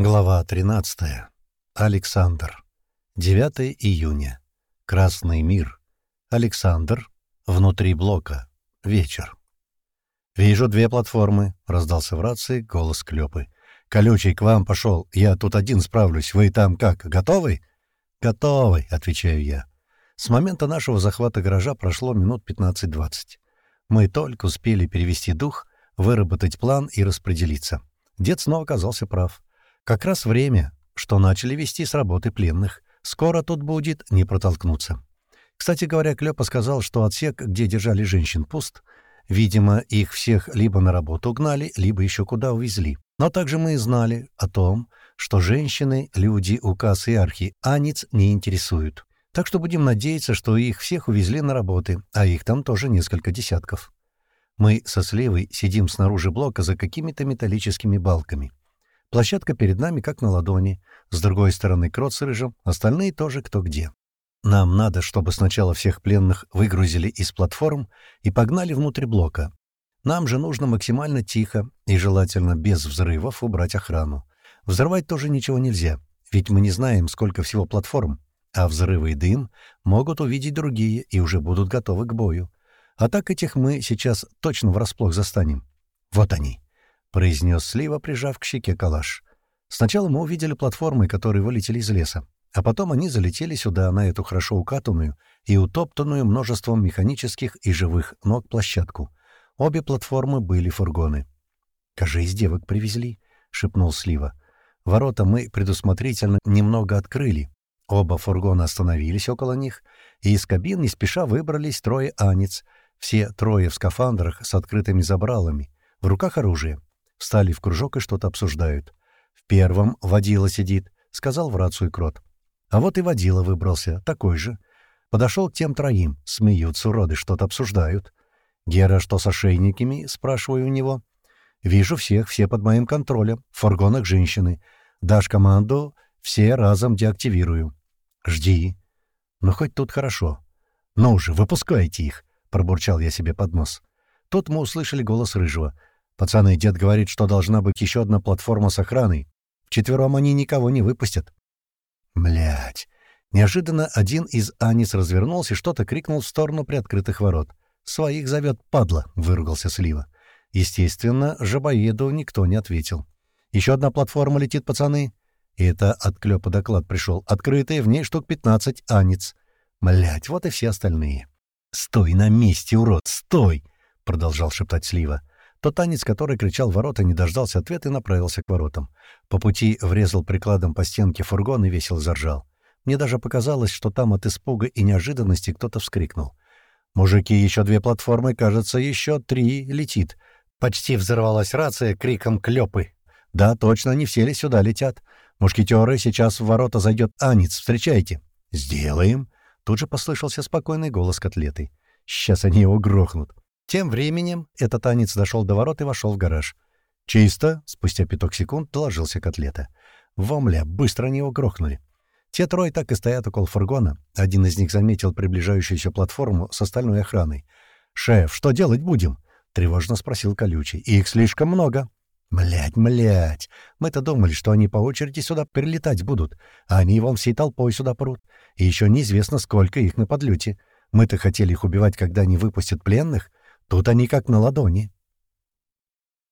Глава 13. Александр. 9 июня. Красный мир. Александр. Внутри блока. Вечер. «Вижу две платформы», — раздался в рации голос Клёпы. «Колючий к вам пошел. Я тут один справлюсь. Вы там как, готовы?» «Готовы», — отвечаю я. С момента нашего захвата гаража прошло минут 15-20. Мы только успели перевести дух, выработать план и распределиться. Дед снова оказался прав. Как раз время, что начали вести с работы пленных. Скоро тут будет не протолкнуться. Кстати говоря, Клёпа сказал, что отсек, где держали женщин, пуст. Видимо, их всех либо на работу гнали, либо еще куда увезли. Но также мы знали о том, что женщины, люди, указ и архи Анец не интересуют. Так что будем надеяться, что их всех увезли на работы, а их там тоже несколько десятков. Мы со Сливой сидим снаружи блока за какими-то металлическими балками. Площадка перед нами как на ладони. С другой стороны крот с рыжим, остальные тоже кто где. Нам надо, чтобы сначала всех пленных выгрузили из платформ и погнали внутрь блока. Нам же нужно максимально тихо и желательно без взрывов убрать охрану. Взрывать тоже ничего нельзя, ведь мы не знаем, сколько всего платформ, а взрывы и дым могут увидеть другие и уже будут готовы к бою. А так этих мы сейчас точно врасплох застанем. Вот они. — произнес Слива, прижав к щеке калаш. «Сначала мы увидели платформы, которые вылетели из леса, а потом они залетели сюда, на эту хорошо укатанную и утоптанную множеством механических и живых ног площадку. Обе платформы были фургоны. «Кажись, девок привезли», — шепнул Слива. Ворота мы предусмотрительно немного открыли. Оба фургона остановились около них, и из кабин не спеша выбрались трое анец, все трое в скафандрах с открытыми забралами, в руках оружие. Встали в кружок и что-то обсуждают. «В первом водила сидит», — сказал в рацию Крот. А вот и водила выбрался, такой же. Подошел к тем троим. Смеются уроды, что-то обсуждают. «Гера, что с ошейниками?» — спрашиваю у него. «Вижу всех, все под моим контролем. В фургонах женщины. Дашь команду, все разом деактивирую». «Жди». «Ну, хоть тут хорошо». «Ну же, выпускайте их», — пробурчал я себе под нос. Тут мы услышали голос Рыжего — Пацаны, дед говорит, что должна быть еще одна платформа с охраной. Вчетвером они никого не выпустят. Блять. Неожиданно один из Анис развернулся и что-то крикнул в сторону приоткрытых ворот. «Своих зовет, падла!» — выругался Слива. Естественно, жабоеду никто не ответил. «Еще одна платформа летит, пацаны!» И это от Клёпа доклад пришел. Открытые, в ней штук пятнадцать Анец. Блять, вот и все остальные. «Стой на месте, урод, стой!» — продолжал шептать Слива. Тот танец, который кричал ворота, не дождался ответа и направился к воротам. По пути врезал прикладом по стенке фургон и весело заржал. Мне даже показалось, что там от испуга и неожиданности кто-то вскрикнул. «Мужики, еще две платформы, кажется, еще три летит». Почти взорвалась рация криком «Клёпы!». «Да, точно, не все ли сюда летят? Мушкетеры, сейчас в ворота зайдет Анец, встречайте». «Сделаем!» Тут же послышался спокойный голос котлеты. «Сейчас они его грохнут». Тем временем этот танец дошел до ворот и вошел в гараж. «Чисто!» — спустя пяток секунд доложился котлета. «Вомля! Быстро они его грохнули!» Те трое так и стоят около фургона. Один из них заметил приближающуюся платформу с остальной охраной. «Шеф, что делать будем?» — тревожно спросил Колючий. «Их слишком много». «Млять, млять! Мы-то думали, что они по очереди сюда перелетать будут, а они вон всей толпой сюда прут. И еще неизвестно, сколько их на подлете. Мы-то хотели их убивать, когда они выпустят пленных, Тут они как на ладони.